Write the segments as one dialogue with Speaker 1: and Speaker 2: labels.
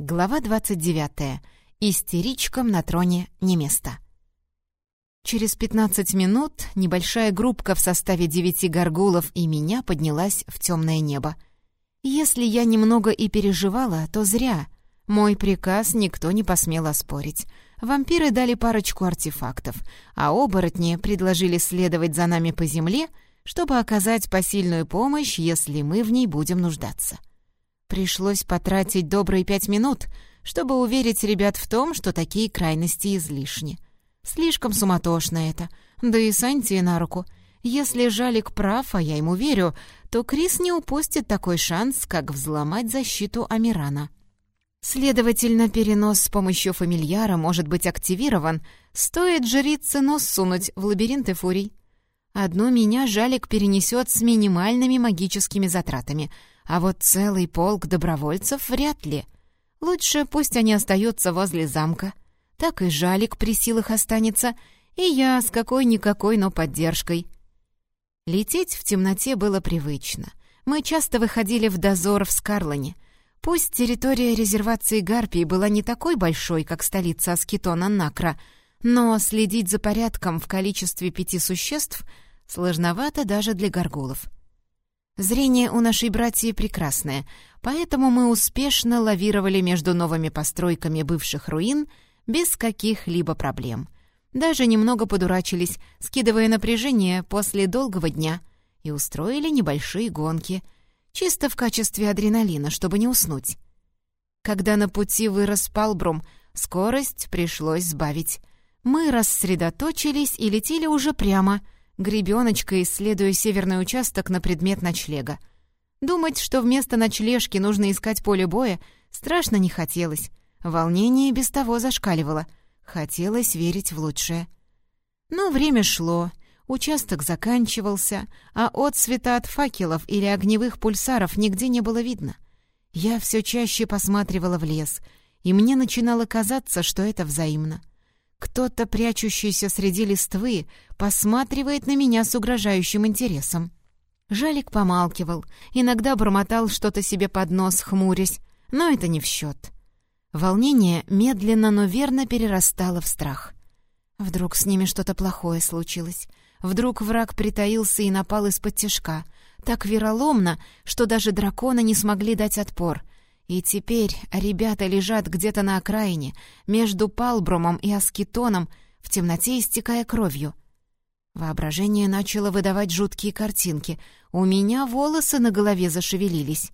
Speaker 1: Глава 29. Истеричкам на троне не место. Через 15 минут небольшая группка в составе девяти горгулов и меня поднялась в темное небо. Если я немного и переживала, то зря. Мой приказ никто не посмел оспорить. Вампиры дали парочку артефактов, а оборотни предложили следовать за нами по земле, чтобы оказать посильную помощь, если мы в ней будем нуждаться. Пришлось потратить добрые пять минут, чтобы уверить ребят в том, что такие крайности излишни. Слишком суматошно это, да и Санти на руку. Если Жалик прав, а я ему верю, то Крис не упустит такой шанс, как взломать защиту Амирана. Следовательно, перенос с помощью фамильяра может быть активирован, стоит жрице нос сунуть в лабиринты фурий. Одну меня Жалик перенесет с минимальными магическими затратами — а вот целый полк добровольцев вряд ли. Лучше пусть они остаются возле замка. Так и жалик при силах останется, и я с какой-никакой, но поддержкой. Лететь в темноте было привычно. Мы часто выходили в дозор в Скарлоне. Пусть территория резервации Гарпии была не такой большой, как столица Аскетона Накра, но следить за порядком в количестве пяти существ сложновато даже для горгулов. Зрение у нашей братьи прекрасное, поэтому мы успешно лавировали между новыми постройками бывших руин без каких-либо проблем. Даже немного подурачились, скидывая напряжение после долгого дня, и устроили небольшие гонки, чисто в качестве адреналина, чтобы не уснуть. Когда на пути вырос Палбрум, скорость пришлось сбавить. Мы рассредоточились и летели уже прямо — гребеночкой исследуя северный участок на предмет ночлега. Думать, что вместо ночлежки нужно искать поле боя, страшно не хотелось. Волнение без того зашкаливало. Хотелось верить в лучшее. Но время шло, участок заканчивался, а отсвета от факелов или огневых пульсаров нигде не было видно. Я все чаще посматривала в лес, и мне начинало казаться, что это взаимно. Кто-то, прячущийся среди листвы, посматривает на меня с угрожающим интересом. Жалик помалкивал, иногда бормотал что-то себе под нос, хмурясь, но это не в счет. Волнение медленно, но верно перерастало в страх. Вдруг с ними что-то плохое случилось. Вдруг враг притаился и напал из-под тяжка. Так вероломно, что даже драконы не смогли дать отпор — и теперь ребята лежат где-то на окраине, между Палбромом и Аскетоном, в темноте истекая кровью. Воображение начало выдавать жуткие картинки. У меня волосы на голове зашевелились.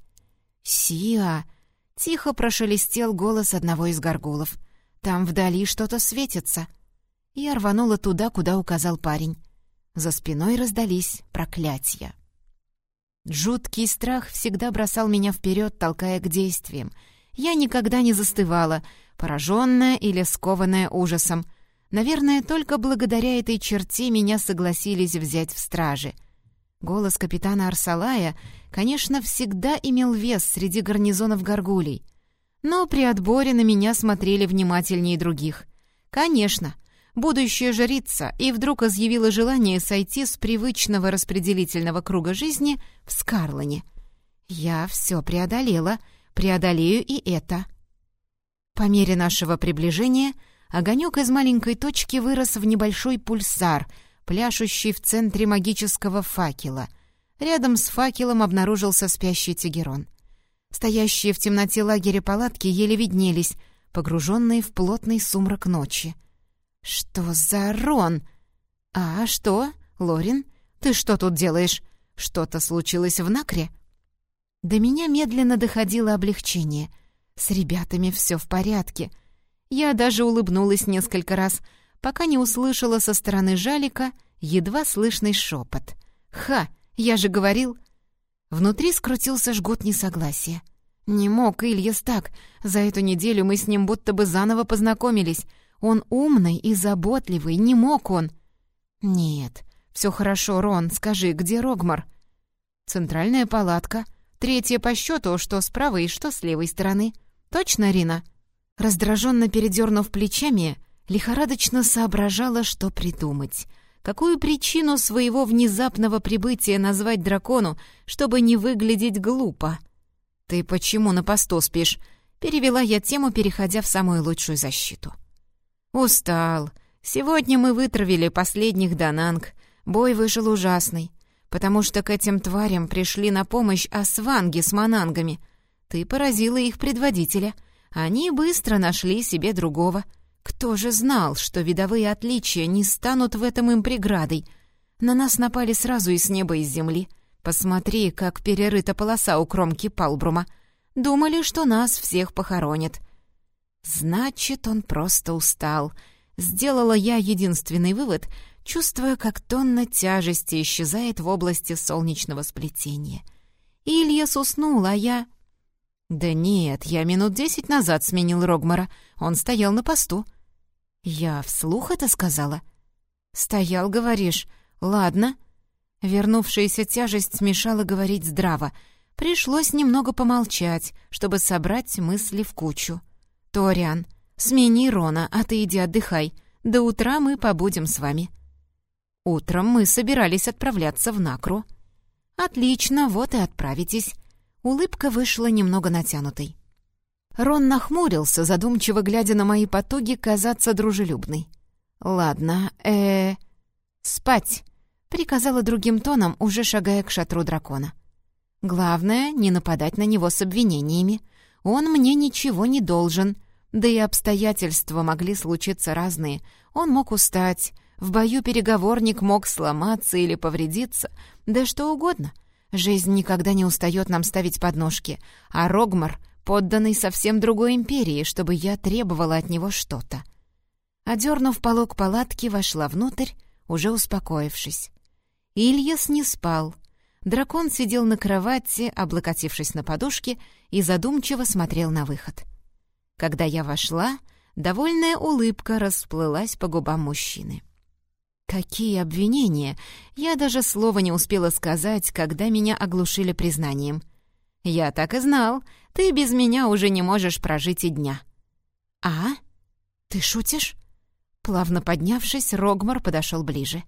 Speaker 1: «Сиа!» — тихо прошелестел голос одного из горгулов. «Там вдали что-то светится». Я рванула туда, куда указал парень. За спиной раздались проклятия. Жуткий страх всегда бросал меня вперед, толкая к действиям. Я никогда не застывала, пораженная или скованная ужасом. Наверное, только благодаря этой черте меня согласились взять в стражи. Голос капитана Арсалая, конечно, всегда имел вес среди гарнизонов горгулей. Но при отборе на меня смотрели внимательнее других. Конечно, будущая жрица, и вдруг изъявила желание сойти с привычного распределительного круга жизни в Скарлоне. Я все преодолела, преодолею и это. По мере нашего приближения огонек из маленькой точки вырос в небольшой пульсар, пляшущий в центре магического факела. Рядом с факелом обнаружился спящий Тигерон. Стоящие в темноте лагеря палатки еле виднелись, погруженные в плотный сумрак ночи. «Что за Рон?» «А что, Лорин? Ты что тут делаешь? Что-то случилось в Накре?» До меня медленно доходило облегчение. С ребятами все в порядке. Я даже улыбнулась несколько раз, пока не услышала со стороны Жалика едва слышный шепот. «Ха! Я же говорил!» Внутри скрутился жгут несогласия. Не мог Ильяс так. За эту неделю мы с ним будто бы заново познакомились. Он умный и заботливый, не мог он. Нет, все хорошо, Рон, скажи, где Рогмар? Центральная палатка. Третья по счету, что с правой, что с левой стороны. Точно, Рина? Раздраженно передернув плечами, лихорадочно соображала, что придумать. Какую причину своего внезапного прибытия назвать дракону, чтобы не выглядеть глупо? «Ты почему на посту спишь?» Перевела я тему, переходя в самую лучшую защиту. «Устал. Сегодня мы вытравили последних дананг. Бой вышел ужасный, потому что к этим тварям пришли на помощь асванги с манангами. Ты поразила их предводителя. Они быстро нашли себе другого. Кто же знал, что видовые отличия не станут в этом им преградой? На нас напали сразу и с неба, и с земли. Посмотри, как перерыта полоса у кромки Палбрума. Думали, что нас всех похоронят. Значит, он просто устал. Сделала я единственный вывод, чувствуя, как тонна тяжести исчезает в области солнечного сплетения. Ильяс уснул, а я... «Да нет, я минут десять назад сменил Рогмара. Он стоял на посту». «Я вслух это сказала?» «Стоял, говоришь. Ладно». Вернувшаяся тяжесть смешала говорить здраво. Пришлось немного помолчать, чтобы собрать мысли в кучу. «Ториан, смени Рона, а ты иди отдыхай. До утра мы побудем с вами». Утром мы собирались отправляться в Накру. «Отлично, вот и отправитесь. Улыбка вышла немного натянутой. Рон нахмурился, задумчиво глядя на мои потуги казаться дружелюбной. «Ладно, э, спать», — приказала другим тоном, уже шагая к шатру дракона. «Главное, не нападать на него с обвинениями. Он мне ничего не должен. Да и обстоятельства могли случиться разные. Он мог устать, в бою переговорник мог сломаться или повредиться, да что угодно. Жизнь никогда не устает нам ставить подножки, а Рогмар — подданный совсем другой империи, чтобы я требовала от него что-то. Одернув полог палатки, вошла внутрь, уже успокоившись. Ильяс не спал. Дракон сидел на кровати, облокотившись на подушке, и задумчиво смотрел на выход. Когда я вошла, довольная улыбка расплылась по губам мужчины. Какие обвинения! Я даже слова не успела сказать, когда меня оглушили признанием. «Я так и знал. Ты без меня уже не можешь прожить и дня». «А? Ты шутишь?» Плавно поднявшись, Рогмар подошел ближе.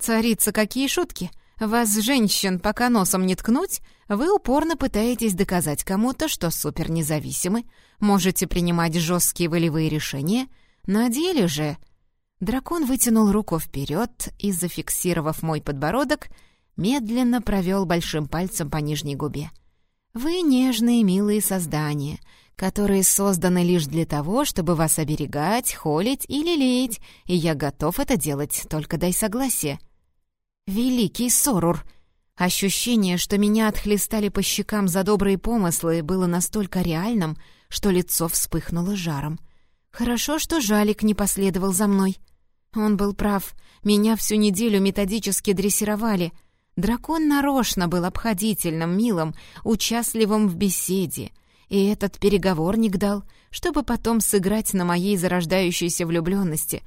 Speaker 1: «Царица, какие шутки! Вас, женщин, пока носом не ткнуть, вы упорно пытаетесь доказать кому-то, что супернезависимы, можете принимать жесткие волевые решения. На деле же Дракон вытянул руку вперед и, зафиксировав мой подбородок, медленно провел большим пальцем по нижней губе. «Вы нежные, милые создания, которые созданы лишь для того, чтобы вас оберегать, холить и лелеять, и я готов это делать, только дай согласие». «Великий Сорур!» Ощущение, что меня отхлестали по щекам за добрые помыслы, было настолько реальным, что лицо вспыхнуло жаром. Хорошо, что Жалик не последовал за мной. Он был прав. Меня всю неделю методически дрессировали. Дракон нарочно был обходительным, милым, участливым в беседе. И этот переговорник дал, чтобы потом сыграть на моей зарождающейся влюбленности.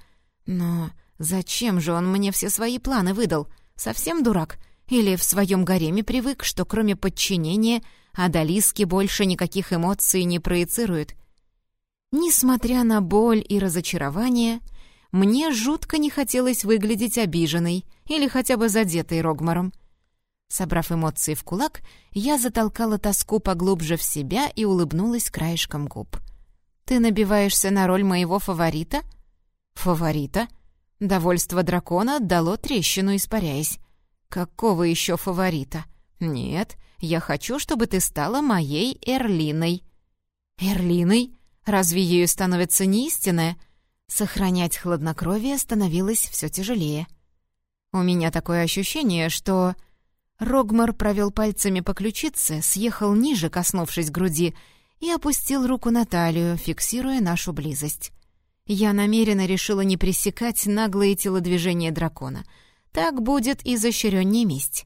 Speaker 1: Но зачем же он мне все свои планы выдал? Совсем дурак? Или в своем гареме привык, что кроме подчинения Адалиски больше никаких эмоций не проецирует? Несмотря на боль и разочарование, мне жутко не хотелось выглядеть обиженной или хотя бы задетой Рогмаром. Собрав эмоции в кулак, я затолкала тоску поглубже в себя и улыбнулась краешком губ. «Ты набиваешься на роль моего фаворита?» «Фаворита?» Довольство дракона дало трещину, испаряясь. «Какого еще фаворита?» «Нет, я хочу, чтобы ты стала моей Эрлиной». «Эрлиной? Разве ею становится не истинная?» Сохранять хладнокровие становилось все тяжелее. У меня такое ощущение, что... Рогмар провел пальцами по ключице, съехал ниже, коснувшись груди, и опустил руку на талию, фиксируя нашу близость. Я намеренно решила не пресекать наглые телодвижения дракона. Так будет изощреннее месть.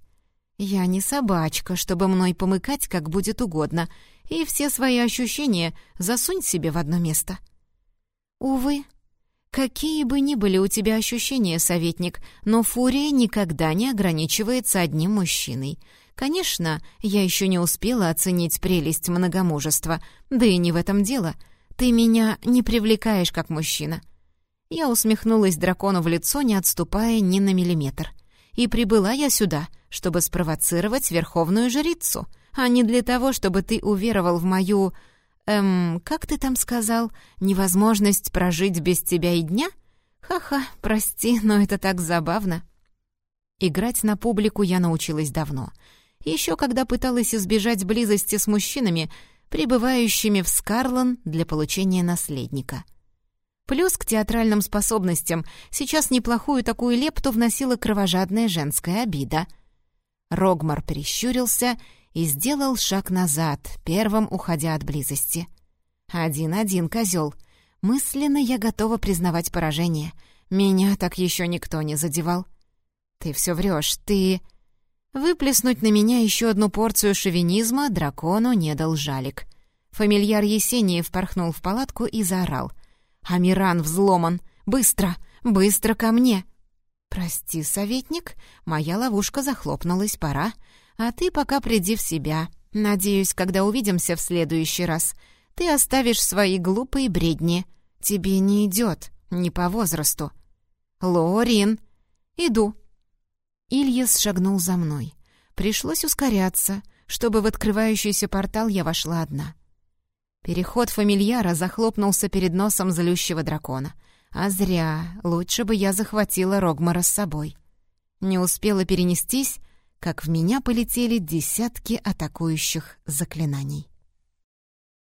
Speaker 1: Я не собачка, чтобы мной помыкать, как будет угодно, и все свои ощущения засунь себе в одно место. Увы, Какие бы ни были у тебя ощущения, советник, но фурия никогда не ограничивается одним мужчиной. Конечно, я еще не успела оценить прелесть многомужества, да и не в этом дело. Ты меня не привлекаешь как мужчина. Я усмехнулась дракону в лицо, не отступая ни на миллиметр. И прибыла я сюда, чтобы спровоцировать верховную жрицу, а не для того, чтобы ты уверовал в мою... Эм, как ты там сказал? Невозможность прожить без тебя и дня? Ха-ха, прости, но это так забавно. Играть на публику я научилась давно. Еще когда пыталась избежать близости с мужчинами, прибывающими в Скарлон для получения наследника. Плюс к театральным способностям сейчас неплохую такую лепту вносила кровожадная женская обида. Рогмар прищурился и сделал шаг назад, первым уходя от близости. «Один-один, козел. Мысленно я готова признавать поражение. Меня так еще никто не задевал». «Ты все врешь, ты...» Выплеснуть на меня еще одну порцию шовинизма дракону не дал жалик. Фамильяр Есениев порхнул в палатку и заорал. «Амиран взломан! Быстро! Быстро ко мне!» «Прости, советник, моя ловушка захлопнулась, пора. А ты пока приди в себя. Надеюсь, когда увидимся в следующий раз, ты оставишь свои глупые бредни. Тебе не идет, не по возрасту». «Лорин!» «Иду», Ильяс шагнул за мной. Пришлось ускоряться, чтобы в открывающийся портал я вошла одна. Переход фамильяра захлопнулся перед носом злющего дракона. А зря, лучше бы я захватила Рогмара с собой. Не успела перенестись, как в меня полетели десятки атакующих заклинаний.